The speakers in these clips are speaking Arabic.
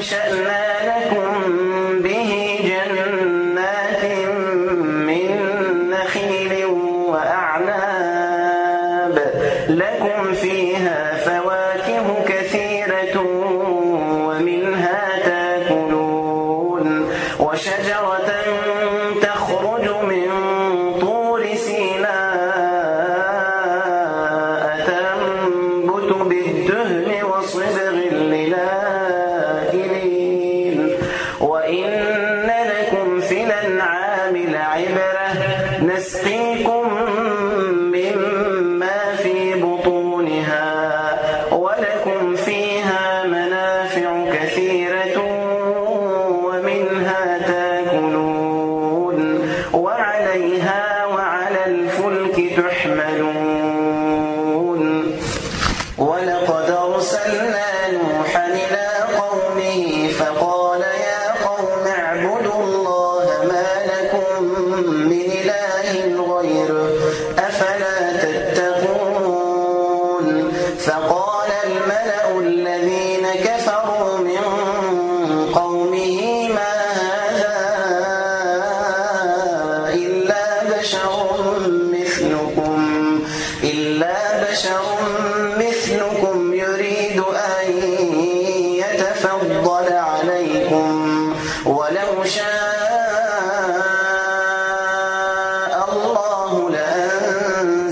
أنشأنا عليها وعلى الفلك تحملون.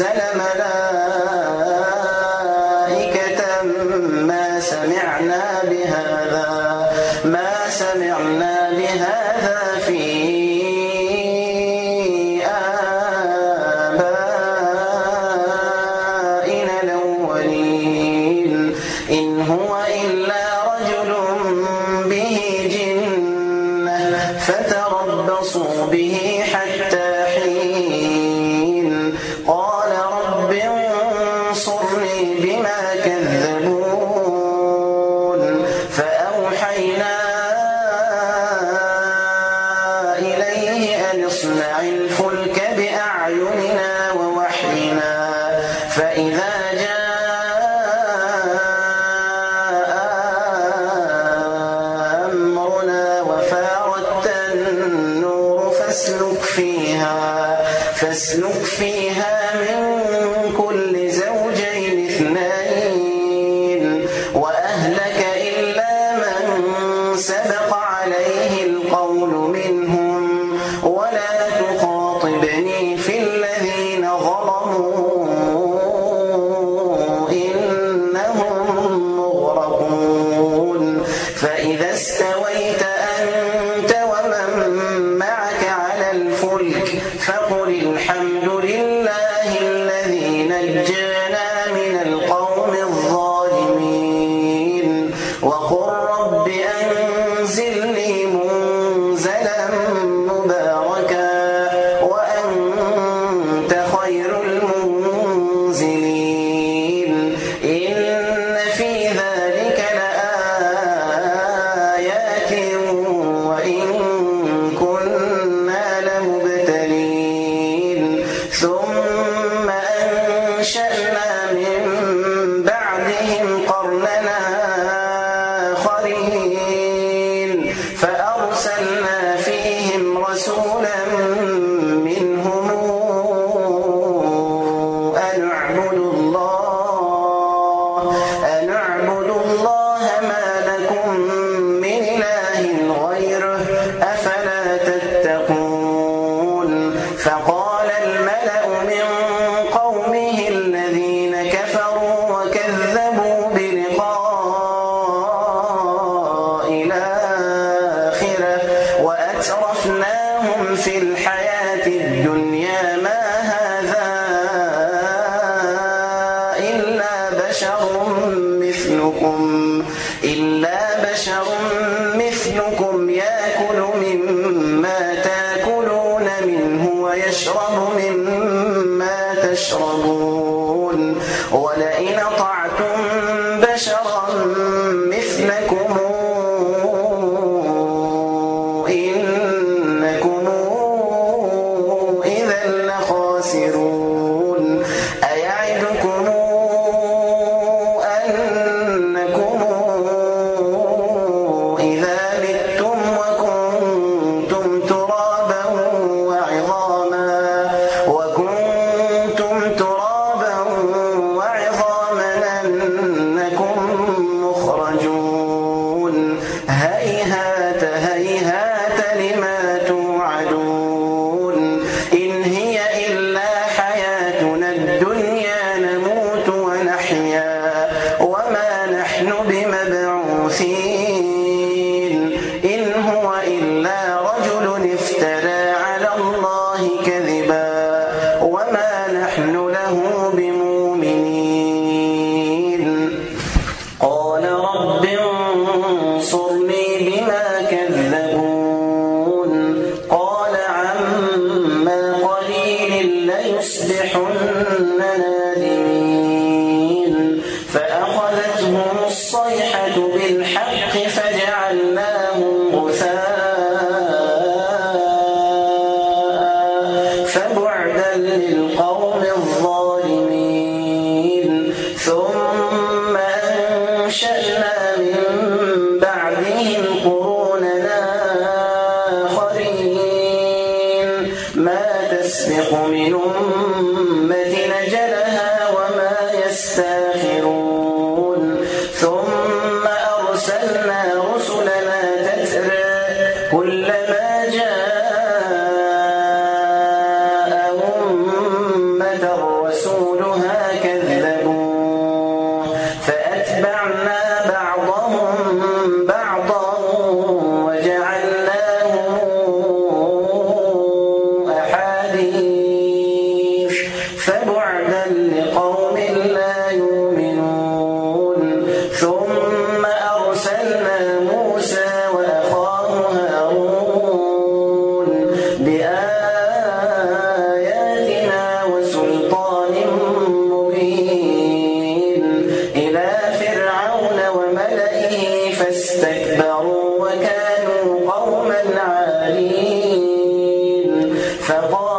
أنزل Yes أنزلني منزلا Thou قال رب انصرني. كلما Federal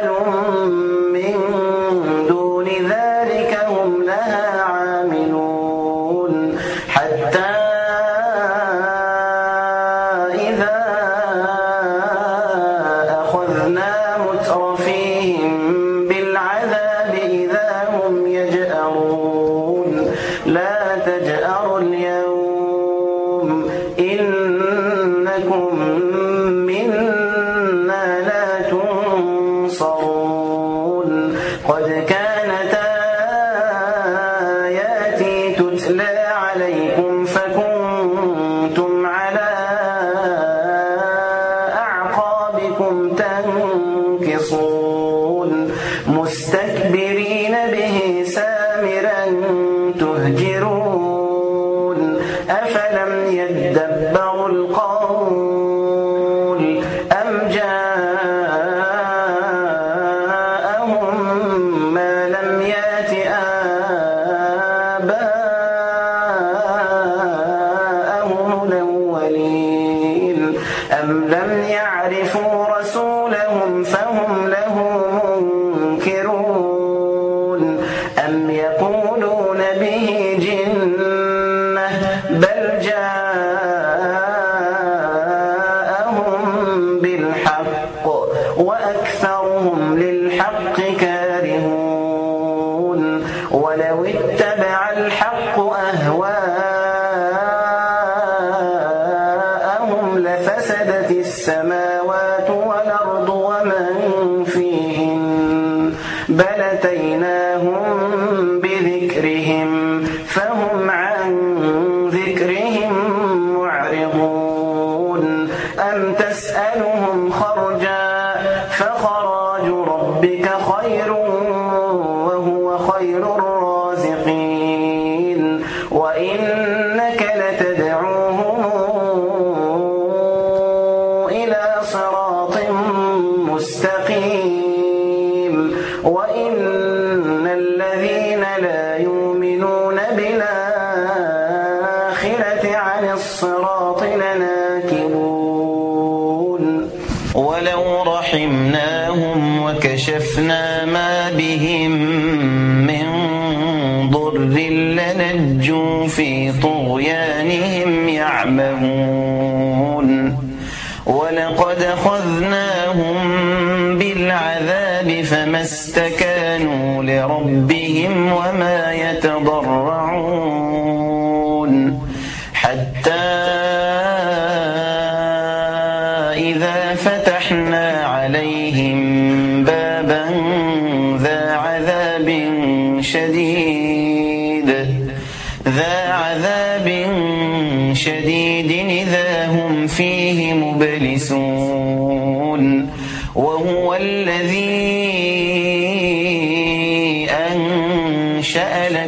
no سامرا به السماوات والأرض ومن فيهن؟ بل ولو رحمناهم وكشفنا ما بهم من ضر لنجوا في طغيانهم يعمهون. ولقد أخذناهم بالعذاب فما استكانوا لربهم وما يتضرعون.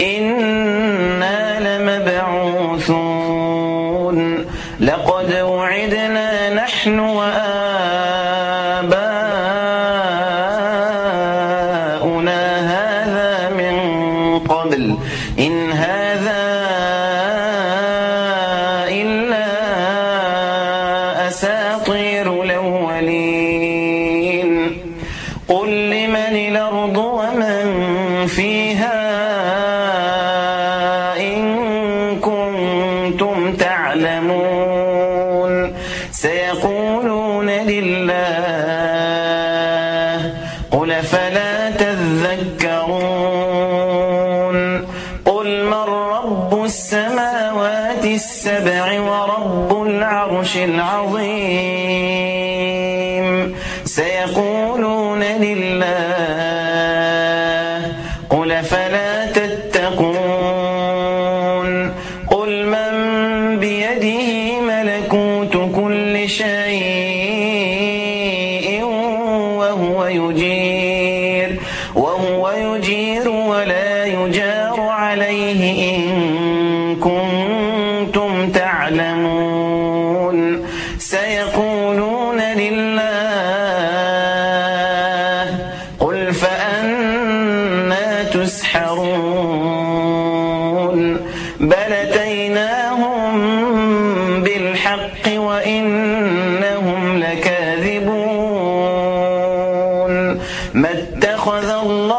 إنا لمبعوثون لقد وعدنا نحن وأ السبع ورب العرش العظيم. سيقولون لله ما اتخذ الله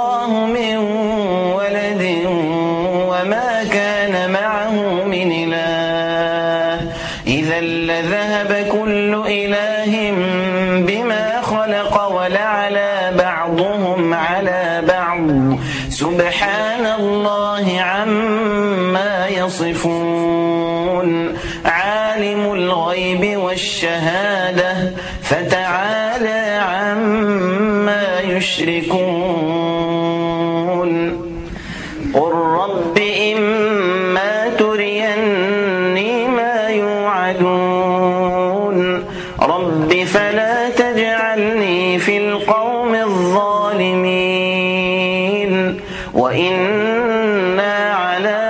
وإنا على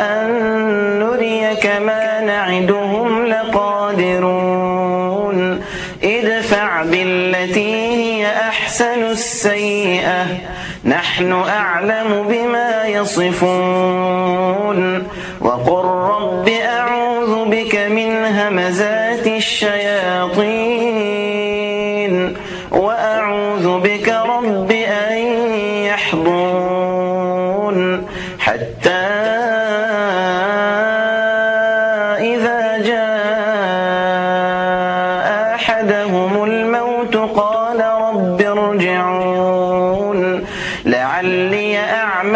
أن نريك ما نعدهم لقادرون ادفع بالتي هي أحسن السيئة نحن أعلم بما يصفون وقل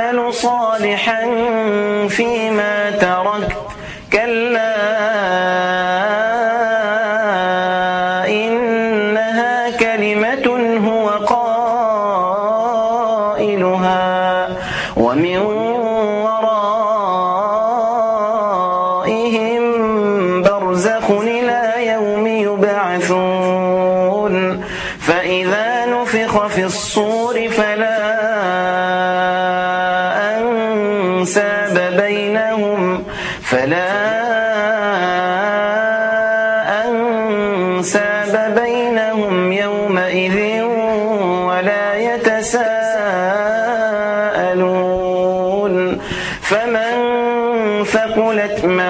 تعمل صالحا فيما تركت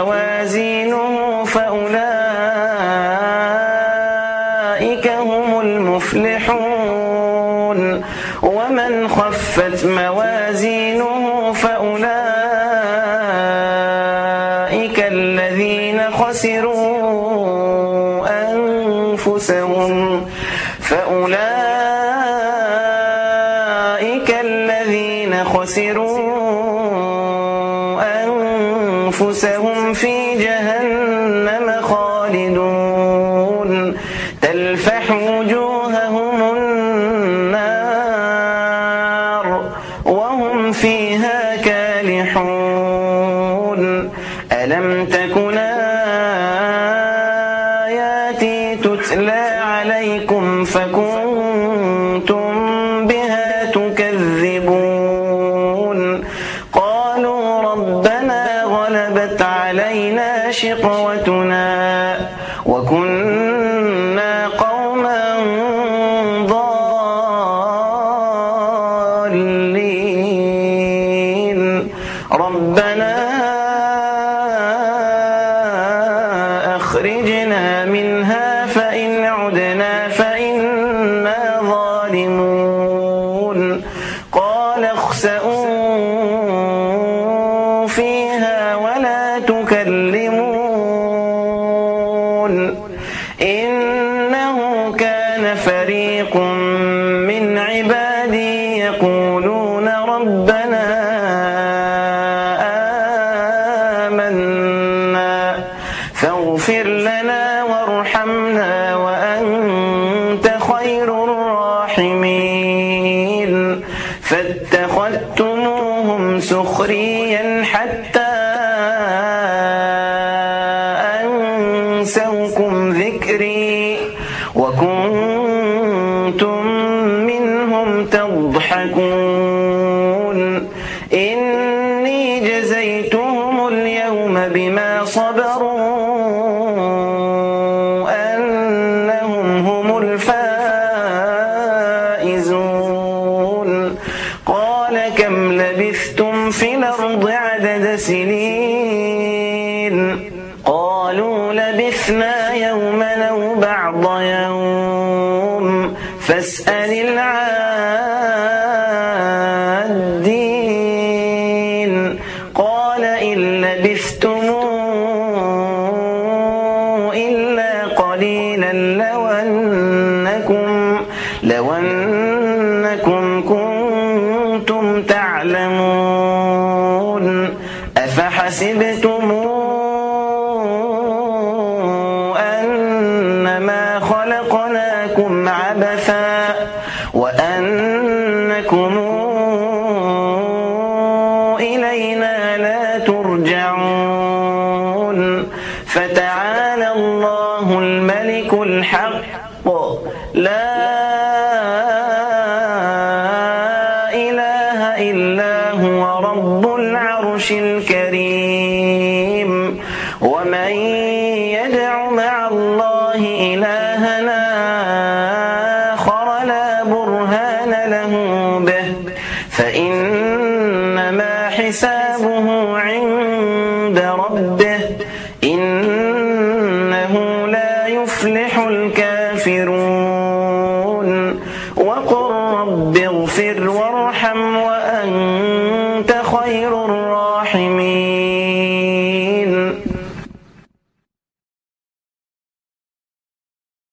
موازينه فأولئك يتلى عليكم فكونوا الذي يقولون ربنا في الأرض عدد سنين. قالوا لبثنا يوما أو بعض يوم. فاسأل فتعالى الله الملك الحق. لا